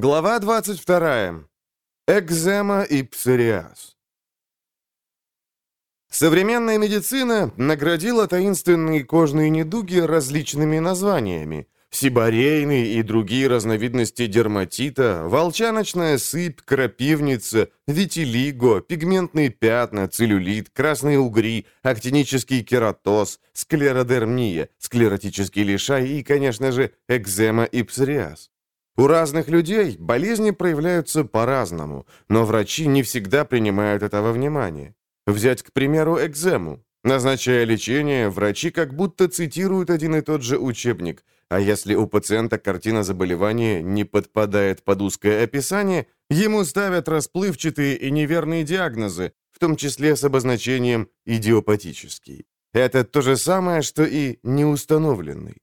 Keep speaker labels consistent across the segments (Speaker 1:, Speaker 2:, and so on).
Speaker 1: Глава 22. Экзема и псориаз. Современная медицина наградила таинственные кожные недуги различными названиями. Сибарейный и другие разновидности дерматита, волчаночная сыпь, крапивница, витилиго, пигментные пятна, целлюлит, красные угри, актинический кератоз, склеродермия, склеротический лишай и, конечно же, экзема и псориаз. У разных людей болезни проявляются по-разному, но врачи не всегда принимают этого внимания. Взять, к примеру, экзему. Назначая лечение, врачи как будто цитируют один и тот же учебник, а если у пациента картина заболевания не подпадает под узкое описание, ему ставят расплывчатые и неверные диагнозы, в том числе с обозначением «идиопатический». Это то же самое, что и «неустановленный».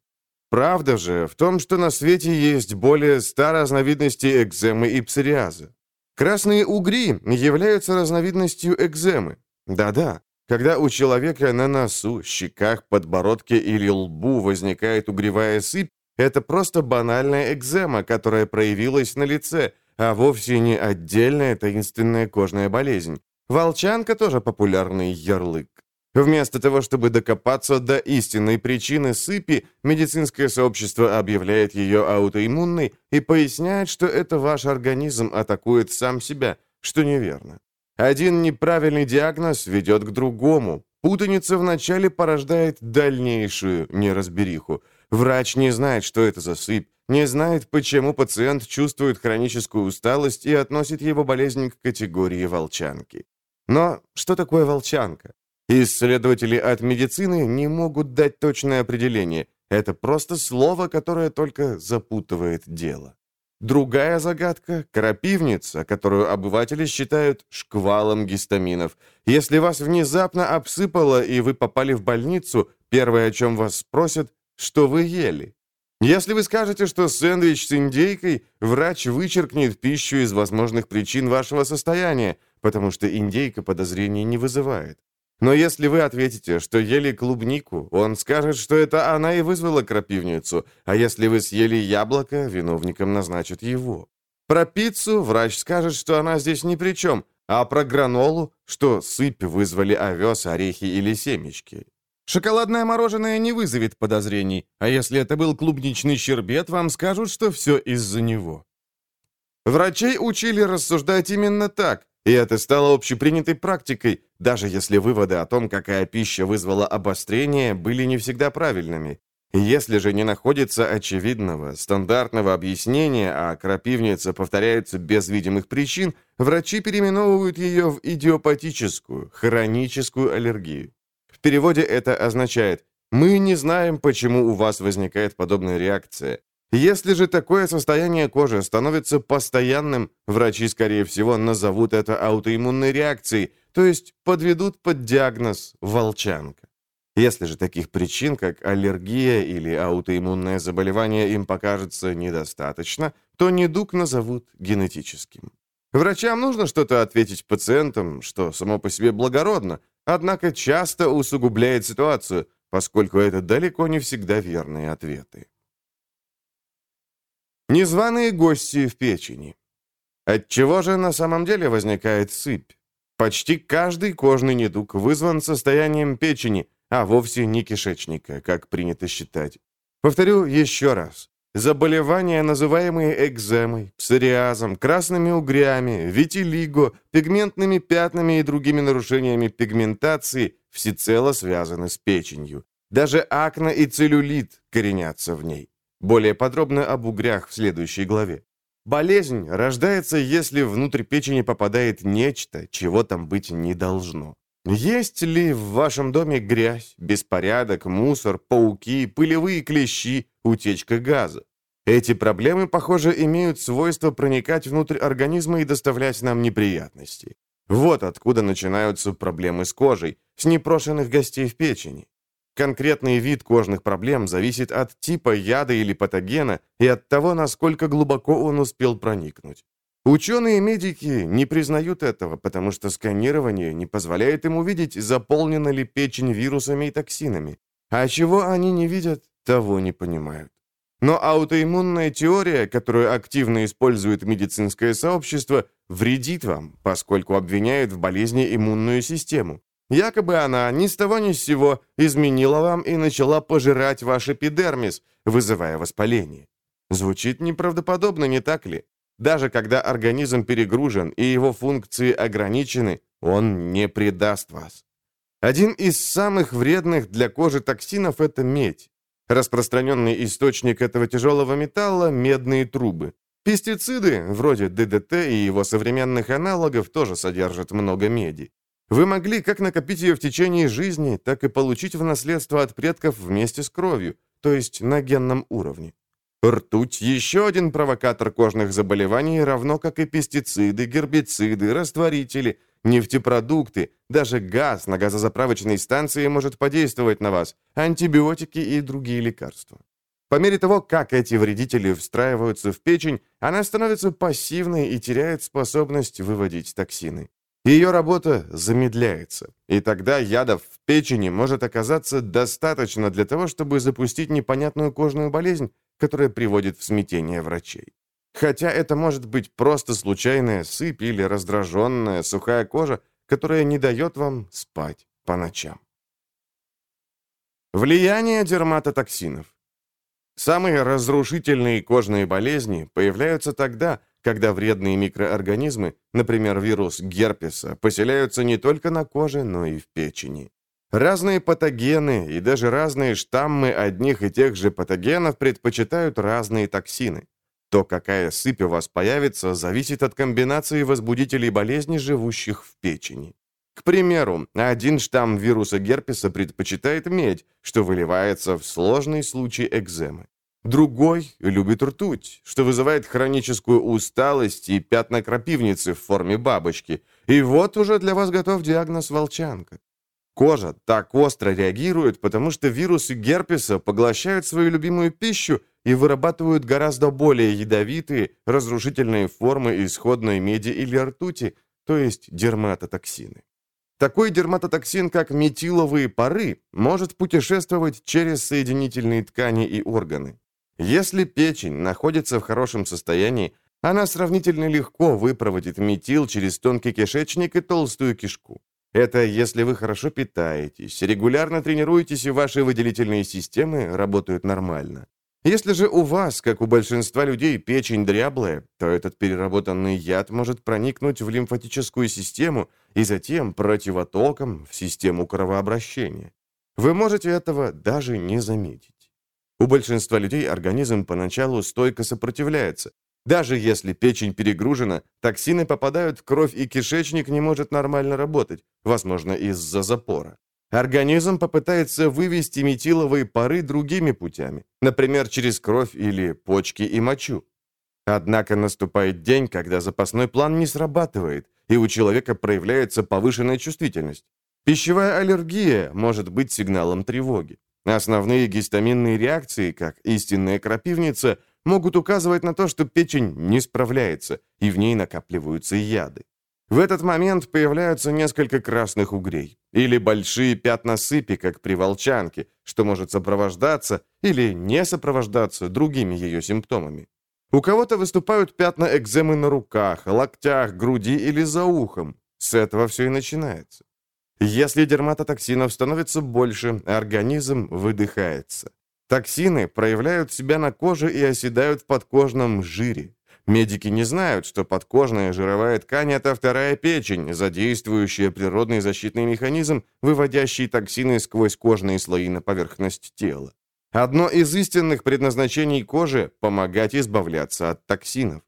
Speaker 1: Правда же в том, что на свете есть более ста разновидностей экземы и псориаза. Красные угри являются разновидностью экземы. Да-да, когда у человека на носу, щеках, подбородке или лбу возникает угревая сыпь, это просто банальная экзема, которая проявилась на лице, а вовсе не отдельная таинственная кожная болезнь. Волчанка тоже популярный ярлык. Вместо того, чтобы докопаться до истинной причины сыпи, медицинское сообщество объявляет ее аутоиммунной и поясняет, что это ваш организм атакует сам себя, что неверно. Один неправильный диагноз ведет к другому. Путаница вначале порождает дальнейшую неразбериху. Врач не знает, что это за сыпь, не знает, почему пациент чувствует хроническую усталость и относит его болезнь к категории волчанки. Но что такое волчанка? Исследователи от медицины не могут дать точное определение. Это просто слово, которое только запутывает дело. Другая загадка – крапивница, которую обыватели считают шквалом гистаминов. Если вас внезапно обсыпало и вы попали в больницу, первое, о чем вас спросят, что вы ели. Если вы скажете, что сэндвич с индейкой, врач вычеркнет пищу из возможных причин вашего состояния, потому что индейка подозрений не вызывает. Но если вы ответите, что ели клубнику, он скажет, что это она и вызвала крапивницу, а если вы съели яблоко, виновником назначат его. Про пиццу врач скажет, что она здесь ни при чем, а про гранолу, что сыпь вызвали овес, орехи или семечки. Шоколадное мороженое не вызовет подозрений, а если это был клубничный щербет, вам скажут, что все из-за него. Врачей учили рассуждать именно так, и это стало общепринятой практикой, даже если выводы о том, какая пища вызвала обострение, были не всегда правильными. Если же не находится очевидного, стандартного объяснения, а крапивница повторяется без видимых причин, врачи переименовывают ее в идиопатическую, хроническую аллергию. В переводе это означает «мы не знаем, почему у вас возникает подобная реакция. Если же такое состояние кожи становится постоянным, врачи, скорее всего, назовут это аутоиммунной реакцией, то есть подведут под диагноз «волчанка». Если же таких причин, как аллергия или аутоиммунное заболевание, им покажется недостаточно, то недуг назовут генетическим. Врачам нужно что-то ответить пациентам, что само по себе благородно, однако часто усугубляет ситуацию, поскольку это далеко не всегда верные ответы. Незваные гости в печени. От чего же на самом деле возникает сыпь? Почти каждый кожный недуг вызван состоянием печени, а вовсе не кишечника, как принято считать. Повторю еще раз. Заболевания, называемые экземой, псориазом, красными угрями, витилиго, пигментными пятнами и другими нарушениями пигментации, всецело связаны с печенью. Даже акне и целлюлит коренятся в ней. Более подробно об угрях в следующей главе. Болезнь рождается, если внутрь печени попадает нечто, чего там быть не должно. Есть ли в вашем доме грязь, беспорядок, мусор, пауки, пылевые клещи, утечка газа? Эти проблемы, похоже, имеют свойство проникать внутрь организма и доставлять нам неприятности. Вот откуда начинаются проблемы с кожей, с непрошенных гостей в печени. Конкретный вид кожных проблем зависит от типа яда или патогена и от того, насколько глубоко он успел проникнуть. Ученые-медики не признают этого, потому что сканирование не позволяет им увидеть, заполнена ли печень вирусами и токсинами. А чего они не видят, того не понимают. Но аутоиммунная теория, которую активно использует медицинское сообщество, вредит вам, поскольку обвиняет в болезни иммунную систему. Якобы она ни с того ни с сего изменила вам и начала пожирать ваш эпидермис, вызывая воспаление. Звучит неправдоподобно, не так ли? Даже когда организм перегружен и его функции ограничены, он не предаст вас. Один из самых вредных для кожи токсинов – это медь. Распространенный источник этого тяжелого металла – медные трубы. Пестициды, вроде ДДТ и его современных аналогов, тоже содержат много меди. Вы могли как накопить ее в течение жизни, так и получить в наследство от предков вместе с кровью, то есть на генном уровне. Ртуть – еще один провокатор кожных заболеваний, равно как и пестициды, гербициды, растворители, нефтепродукты, даже газ на газозаправочной станции может подействовать на вас, антибиотики и другие лекарства. По мере того, как эти вредители встраиваются в печень, она становится пассивной и теряет способность выводить токсины. Ее работа замедляется, и тогда ядов в печени может оказаться достаточно для того, чтобы запустить непонятную кожную болезнь, которая приводит в смятение врачей. Хотя это может быть просто случайная сыпь или раздраженная сухая кожа, которая не дает вам спать по ночам. Влияние дерматотоксинов. Самые разрушительные кожные болезни появляются тогда, когда вредные микроорганизмы, например, вирус герпеса, поселяются не только на коже, но и в печени. Разные патогены и даже разные штаммы одних и тех же патогенов предпочитают разные токсины. То, какая сыпь у вас появится, зависит от комбинации возбудителей болезни, живущих в печени. К примеру, один штамм вируса герпеса предпочитает медь, что выливается в сложный случай экземы. Другой любит ртуть, что вызывает хроническую усталость и пятна крапивницы в форме бабочки. И вот уже для вас готов диагноз волчанка. Кожа так остро реагирует, потому что вирусы герпеса поглощают свою любимую пищу и вырабатывают гораздо более ядовитые, разрушительные формы исходной меди или ртути, то есть дерматотоксины. Такой дерматотоксин, как метиловые пары, может путешествовать через соединительные ткани и органы. Если печень находится в хорошем состоянии, она сравнительно легко выпроводит метил через тонкий кишечник и толстую кишку. Это если вы хорошо питаетесь, регулярно тренируетесь и ваши выделительные системы работают нормально. Если же у вас, как у большинства людей, печень дряблая, то этот переработанный яд может проникнуть в лимфатическую систему и затем противотоком в систему кровообращения. Вы можете этого даже не заметить. У большинства людей организм поначалу стойко сопротивляется. Даже если печень перегружена, токсины попадают в кровь, и кишечник не может нормально работать, возможно, из-за запора. Организм попытается вывести метиловые пары другими путями, например, через кровь или почки и мочу. Однако наступает день, когда запасной план не срабатывает, и у человека проявляется повышенная чувствительность. Пищевая аллергия может быть сигналом тревоги. Основные гистаминные реакции, как истинная крапивница, могут указывать на то, что печень не справляется, и в ней накапливаются яды. В этот момент появляются несколько красных угрей, или большие пятна сыпи, как при волчанке, что может сопровождаться или не сопровождаться другими ее симптомами. У кого-то выступают пятна экземы на руках, локтях, груди или за ухом. С этого все и начинается. Если дерматотоксинов становится больше, организм выдыхается. Токсины проявляют себя на коже и оседают в подкожном жире. Медики не знают, что подкожная жировая ткань – это вторая печень, задействующая природный защитный механизм, выводящий токсины сквозь кожные слои на поверхность тела. Одно из истинных предназначений кожи – помогать избавляться от токсинов.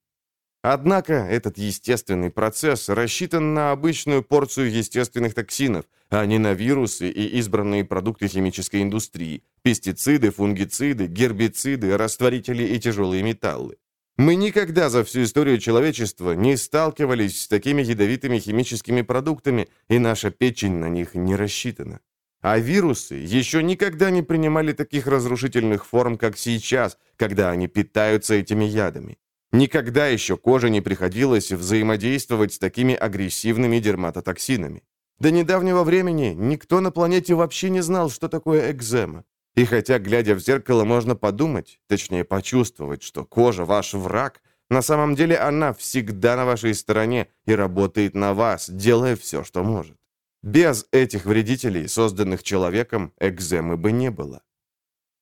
Speaker 1: Однако этот естественный процесс рассчитан на обычную порцию естественных токсинов, а не на вирусы и избранные продукты химической индустрии, пестициды, фунгициды, гербициды, растворители и тяжелые металлы. Мы никогда за всю историю человечества не сталкивались с такими ядовитыми химическими продуктами, и наша печень на них не рассчитана. А вирусы еще никогда не принимали таких разрушительных форм, как сейчас, когда они питаются этими ядами. Никогда еще коже не приходилось взаимодействовать с такими агрессивными дерматотоксинами. До недавнего времени никто на планете вообще не знал, что такое экзема. И хотя, глядя в зеркало, можно подумать, точнее почувствовать, что кожа ваш враг, на самом деле она всегда на вашей стороне и работает на вас, делая все, что может. Без этих вредителей, созданных человеком, экземы бы не было.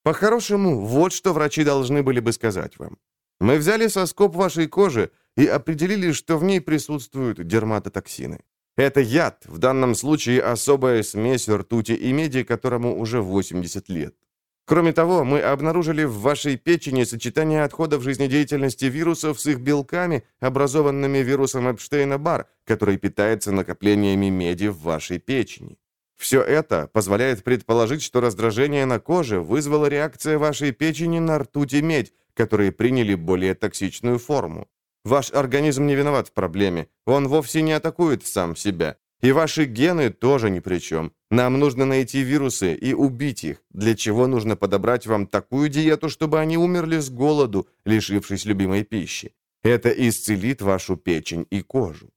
Speaker 1: По-хорошему, вот что врачи должны были бы сказать вам. Мы взяли соскоб вашей кожи и определили, что в ней присутствуют дерматотоксины. Это яд, в данном случае особая смесь ртути и меди, которому уже 80 лет. Кроме того, мы обнаружили в вашей печени сочетание отходов жизнедеятельности вирусов с их белками, образованными вирусом Эпштейна-Бар, который питается накоплениями меди в вашей печени. Все это позволяет предположить, что раздражение на коже вызвало реакция вашей печени на ртуть и медь, которые приняли более токсичную форму. Ваш организм не виноват в проблеме, он вовсе не атакует сам себя. И ваши гены тоже ни при чем. Нам нужно найти вирусы и убить их, для чего нужно подобрать вам такую диету, чтобы они умерли с голоду, лишившись любимой пищи. Это исцелит вашу печень и кожу.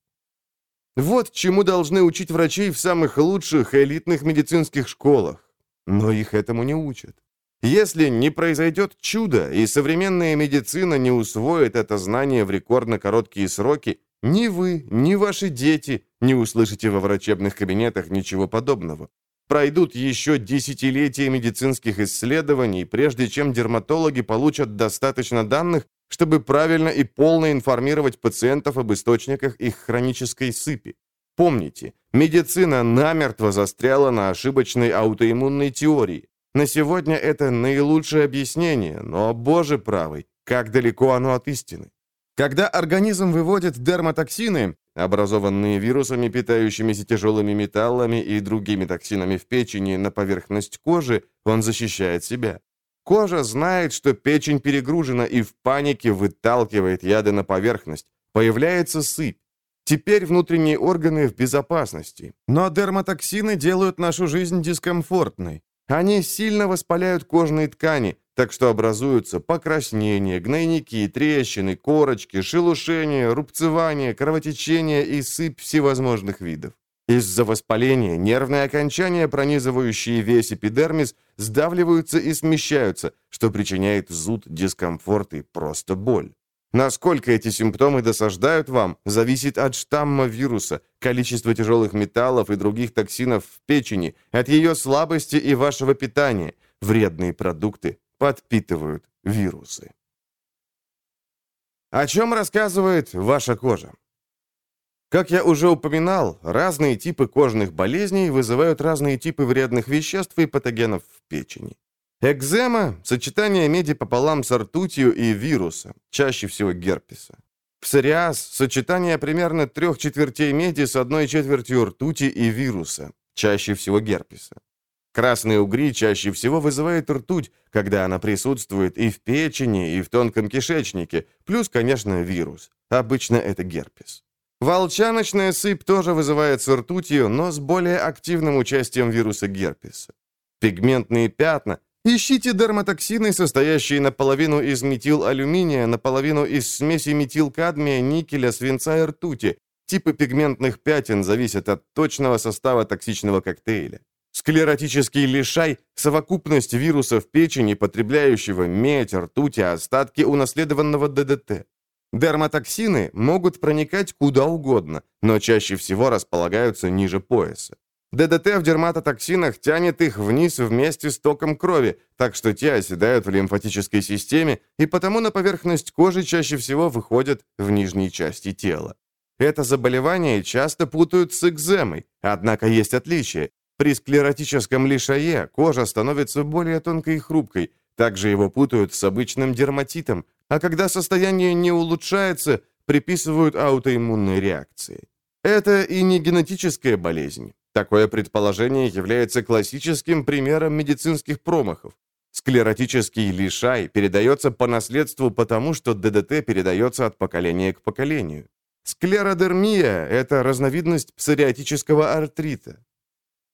Speaker 1: Вот чему должны учить врачей в самых лучших элитных медицинских школах. Но их этому не учат. Если не произойдет чудо, и современная медицина не усвоит это знание в рекордно короткие сроки, ни вы, ни ваши дети не услышите во врачебных кабинетах ничего подобного. Пройдут еще десятилетия медицинских исследований, прежде чем дерматологи получат достаточно данных, чтобы правильно и полно информировать пациентов об источниках их хронической сыпи. Помните, медицина намертво застряла на ошибочной аутоиммунной теории. На сегодня это наилучшее объяснение, но, боже правый, как далеко оно от истины. Когда организм выводит дерматоксины, образованные вирусами, питающимися тяжелыми металлами и другими токсинами в печени на поверхность кожи, он защищает себя. Кожа знает, что печень перегружена и в панике выталкивает яды на поверхность. Появляется сыпь. Теперь внутренние органы в безопасности. Но дерматоксины делают нашу жизнь дискомфортной. Они сильно воспаляют кожные ткани, так что образуются покраснения, гнойники, трещины, корочки, шелушения, рубцевания, кровотечения и сыпь всевозможных видов. Из-за воспаления нервные окончания, пронизывающие весь эпидермис, сдавливаются и смещаются, что причиняет зуд, дискомфорт и просто боль. Насколько эти симптомы досаждают вам, зависит от штамма вируса, количества тяжелых металлов и других токсинов в печени, от ее слабости и вашего питания. Вредные продукты подпитывают вирусы. О чем рассказывает ваша кожа? Как я уже упоминал, разные типы кожных болезней вызывают разные типы вредных веществ и патогенов в печени. Экзема – сочетание меди пополам с ртутью и вируса, чаще всего герпеса. Псориаз – сочетание примерно трех четвертей меди с одной четвертью ртути и вируса, чаще всего герпеса. Красные угри чаще всего вызывает ртуть, когда она присутствует и в печени, и в тонком кишечнике, плюс, конечно, вирус. Обычно это герпес. Волчаночная сыпь тоже вызывается ртутью, но с более активным участием вируса герпеса. Пигментные пятна Ищите дерматоксины, состоящие наполовину из метилалюминия, наполовину из смеси метилкадмия, никеля, свинца и ртути. Типы пигментных пятен зависят от точного состава токсичного коктейля. Склеротический лишай – совокупность вирусов печени, потребляющего медь, ртуть и остатки унаследованного ДДТ. Дерматоксины могут проникать куда угодно, но чаще всего располагаются ниже пояса. ДДТ в дерматотоксинах тянет их вниз вместе с током крови, так что те оседают в лимфатической системе и потому на поверхность кожи чаще всего выходят в нижней части тела. Это заболевание часто путают с экземой, однако есть отличие. При склеротическом лишае кожа становится более тонкой и хрупкой, также его путают с обычным дерматитом, а когда состояние не улучшается, приписывают аутоиммунной реакции. Это и не генетическая болезнь. Такое предположение является классическим примером медицинских промахов. Склеротический лишай передается по наследству потому, что ДДТ передается от поколения к поколению. Склеродермия – это разновидность псориатического артрита.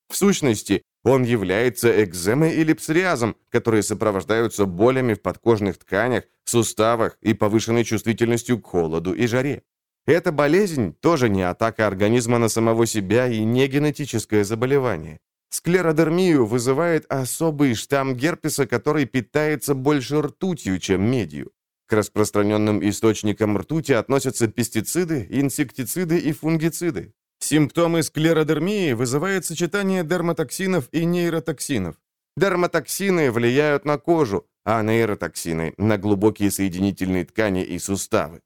Speaker 1: В сущности, он является экземой или псориазом, которые сопровождаются болями в подкожных тканях, суставах и повышенной чувствительностью к холоду и жаре. Эта болезнь тоже не атака организма на самого себя и не генетическое заболевание. Склеродермию вызывает особый штамм герпеса, который питается больше ртутью, чем медью. К распространенным источникам ртути относятся пестициды, инсектициды и фунгициды. Симптомы склеродермии вызывает сочетание дерматоксинов и нейротоксинов. Дерматоксины влияют на кожу, а нейротоксины – на глубокие соединительные ткани и суставы.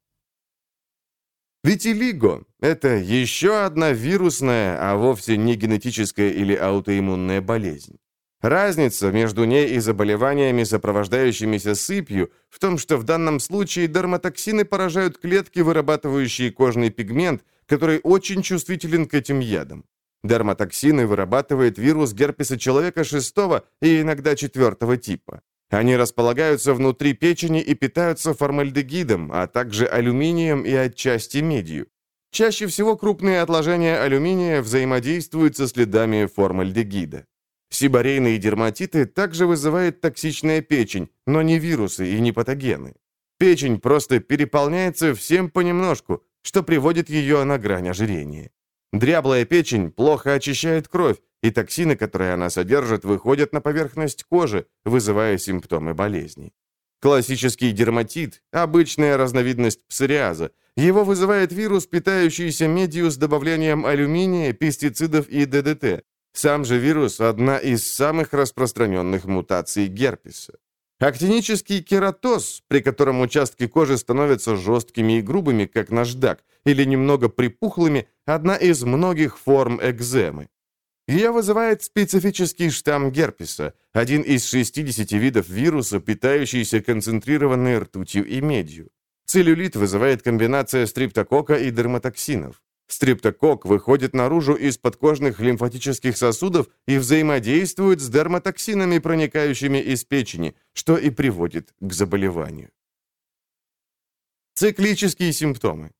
Speaker 1: Витилиго – это еще одна вирусная, а вовсе не генетическая или аутоиммунная болезнь. Разница между ней и заболеваниями, сопровождающимися сыпью, в том, что в данном случае дерматоксины поражают клетки, вырабатывающие кожный пигмент, который очень чувствителен к этим ядам. Дерматоксины вырабатывает вирус герпеса человека шестого и иногда четвертого типа. Они располагаются внутри печени и питаются формальдегидом, а также алюминием и отчасти медью. Чаще всего крупные отложения алюминия взаимодействуют со следами формальдегида. Сибарейные дерматиты также вызывает токсичная печень, но не вирусы и не патогены. Печень просто переполняется всем понемножку, что приводит ее на грань ожирения. Дряблая печень плохо очищает кровь, и токсины, которые она содержит, выходят на поверхность кожи, вызывая симптомы болезни. Классический дерматит – обычная разновидность псориаза. Его вызывает вирус, питающийся медью с добавлением алюминия, пестицидов и ДДТ. Сам же вирус – одна из самых распространенных мутаций герпеса. Актинический кератоз, при котором участки кожи становятся жесткими и грубыми, как наждак, или немного припухлыми, одна из многих форм экземы. Ее вызывает специфический штамм герпеса, один из 60 видов вируса, питающийся концентрированной ртутью и медью. Целлюлит вызывает комбинация стриптокока и дерматоксинов. Стриптокок выходит наружу из подкожных лимфатических сосудов и взаимодействует с дерматоксинами, проникающими из печени, что и приводит к заболеванию. Циклические симптомы.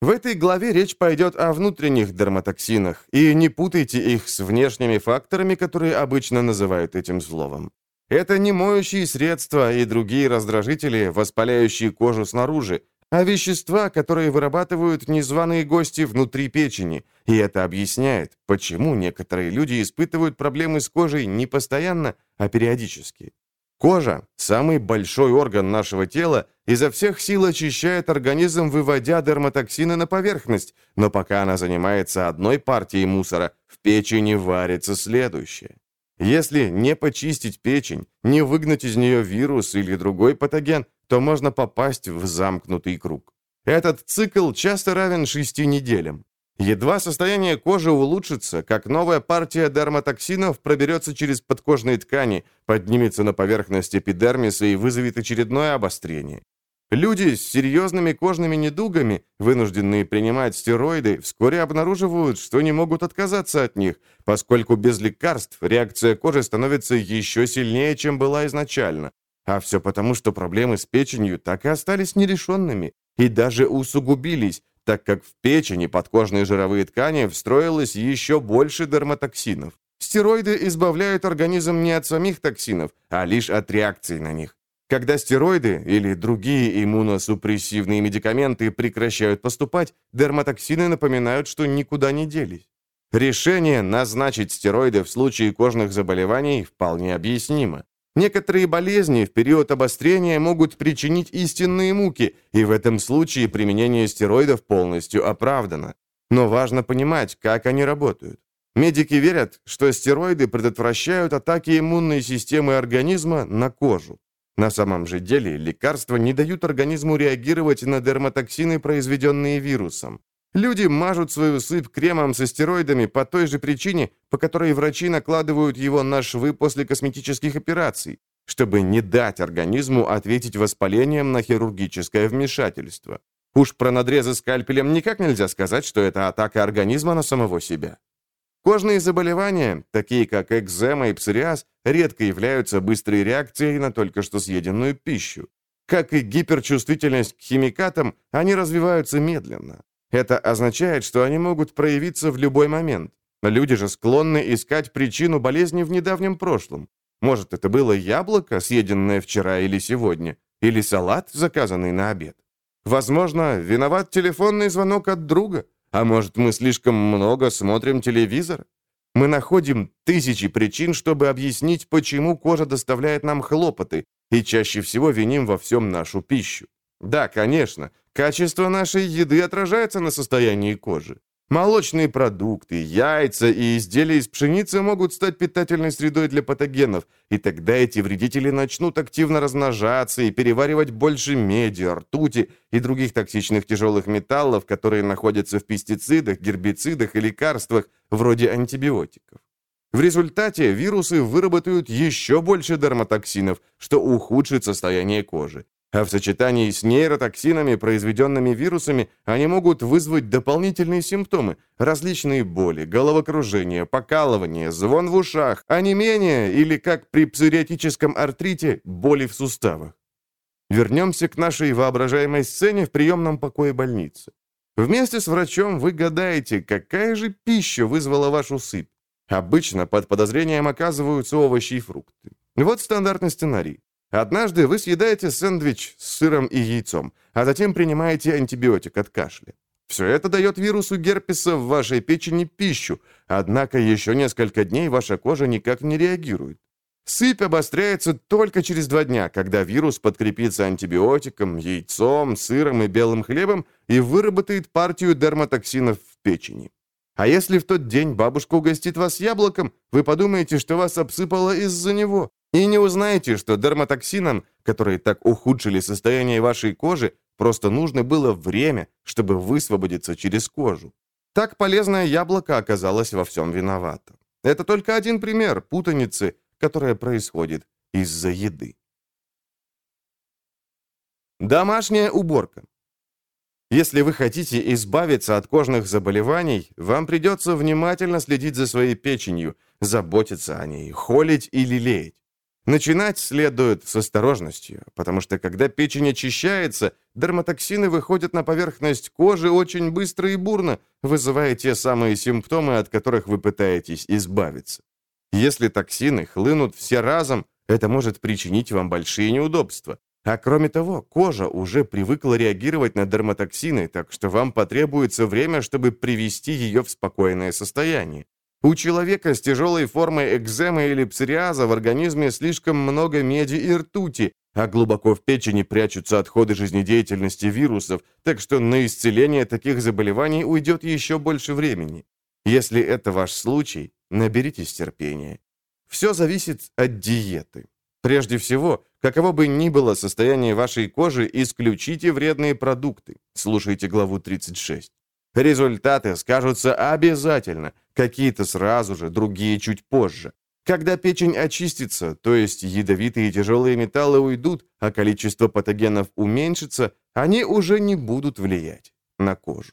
Speaker 1: В этой главе речь пойдет о внутренних дерматоксинах, и не путайте их с внешними факторами, которые обычно называют этим словом. Это не моющие средства и другие раздражители, воспаляющие кожу снаружи, а вещества, которые вырабатывают незваные гости внутри печени. И это объясняет, почему некоторые люди испытывают проблемы с кожей не постоянно, а периодически. Кожа, самый большой орган нашего тела, изо всех сил очищает организм, выводя дерматоксины на поверхность, но пока она занимается одной партией мусора, в печени варится следующее. Если не почистить печень, не выгнать из нее вирус или другой патоген, то можно попасть в замкнутый круг. Этот цикл часто равен шести неделям. Едва состояние кожи улучшится, как новая партия дерматоксинов проберется через подкожные ткани, поднимется на поверхность эпидермиса и вызовет очередное обострение. Люди с серьезными кожными недугами, вынужденные принимать стероиды, вскоре обнаруживают, что не могут отказаться от них, поскольку без лекарств реакция кожи становится еще сильнее, чем была изначально. А все потому, что проблемы с печенью так и остались нерешенными и даже усугубились, так как в печени подкожные жировые ткани встроилось еще больше дерматоксинов. Стероиды избавляют организм не от самих токсинов, а лишь от реакции на них. Когда стероиды или другие иммуносупрессивные медикаменты прекращают поступать, дерматоксины напоминают, что никуда не делись. Решение назначить стероиды в случае кожных заболеваний вполне объяснимо. Некоторые болезни в период обострения могут причинить истинные муки, и в этом случае применение стероидов полностью оправдано. Но важно понимать, как они работают. Медики верят, что стероиды предотвращают атаки иммунной системы организма на кожу. На самом же деле лекарства не дают организму реагировать на дерматоксины, произведенные вирусом. Люди мажут свою сыпь кремом со стероидами по той же причине, по которой врачи накладывают его на швы после косметических операций, чтобы не дать организму ответить воспалением на хирургическое вмешательство. Уж про надрезы скальпелем никак нельзя сказать, что это атака организма на самого себя. Кожные заболевания, такие как экзема и псориаз, редко являются быстрой реакцией на только что съеденную пищу. Как и гиперчувствительность к химикатам, они развиваются медленно. Это означает, что они могут проявиться в любой момент. Люди же склонны искать причину болезни в недавнем прошлом. Может, это было яблоко, съеденное вчера или сегодня, или салат, заказанный на обед. Возможно, виноват телефонный звонок от друга, а может, мы слишком много смотрим телевизор. Мы находим тысячи причин, чтобы объяснить, почему кожа доставляет нам хлопоты, и чаще всего виним во всем нашу пищу. Да, конечно, качество нашей еды отражается на состоянии кожи. Молочные продукты, яйца и изделия из пшеницы могут стать питательной средой для патогенов, и тогда эти вредители начнут активно размножаться и переваривать больше меди, ртути и других токсичных тяжелых металлов, которые находятся в пестицидах, гербицидах и лекарствах, вроде антибиотиков. В результате вирусы выработают еще больше дерматоксинов, что ухудшит состояние кожи. А в сочетании с нейротоксинами, произведенными вирусами, они могут вызвать дополнительные симптомы – различные боли, головокружение, покалывание, звон в ушах, онемение или, как при псориатическом артрите, боли в суставах. Вернемся к нашей воображаемой сцене в приемном покое больницы. Вместе с врачом вы гадаете, какая же пища вызвала вашу сыпь. Обычно под подозрением оказываются овощи и фрукты. Вот стандартный сценарий. Однажды вы съедаете сэндвич с сыром и яйцом, а затем принимаете антибиотик от кашля. Все это дает вирусу герпеса в вашей печени пищу, однако еще несколько дней ваша кожа никак не реагирует. Сыпь обостряется только через два дня, когда вирус подкрепится антибиотиком, яйцом, сыром и белым хлебом и выработает партию дерматоксинов в печени. А если в тот день бабушка угостит вас яблоком, вы подумаете, что вас обсыпало из-за него, и не узнаете, что дерматоксинам, которые так ухудшили состояние вашей кожи, просто нужно было время, чтобы высвободиться через кожу. Так полезное яблоко оказалось во всем виновато. Это только один пример путаницы, которая происходит из-за еды. Домашняя уборка. Если вы хотите избавиться от кожных заболеваний, вам придется внимательно следить за своей печенью, заботиться о ней, холить и лелеять. Начинать следует с осторожностью, потому что когда печень очищается, дерматоксины выходят на поверхность кожи очень быстро и бурно, вызывая те самые симптомы, от которых вы пытаетесь избавиться. Если токсины хлынут все разом, это может причинить вам большие неудобства. А кроме того, кожа уже привыкла реагировать на дерматоксины, так что вам потребуется время, чтобы привести ее в спокойное состояние. У человека с тяжелой формой экземы или псориаза в организме слишком много меди и ртути, а глубоко в печени прячутся отходы жизнедеятельности вирусов, так что на исцеление таких заболеваний уйдет еще больше времени. Если это ваш случай, наберитесь терпения. Все зависит от диеты. Прежде всего, каково бы ни было состояние вашей кожи, исключите вредные продукты. Слушайте главу 36. Результаты скажутся обязательно, какие-то сразу же, другие чуть позже. Когда печень очистится, то есть ядовитые тяжелые металлы уйдут, а количество патогенов уменьшится, они уже не будут влиять на кожу.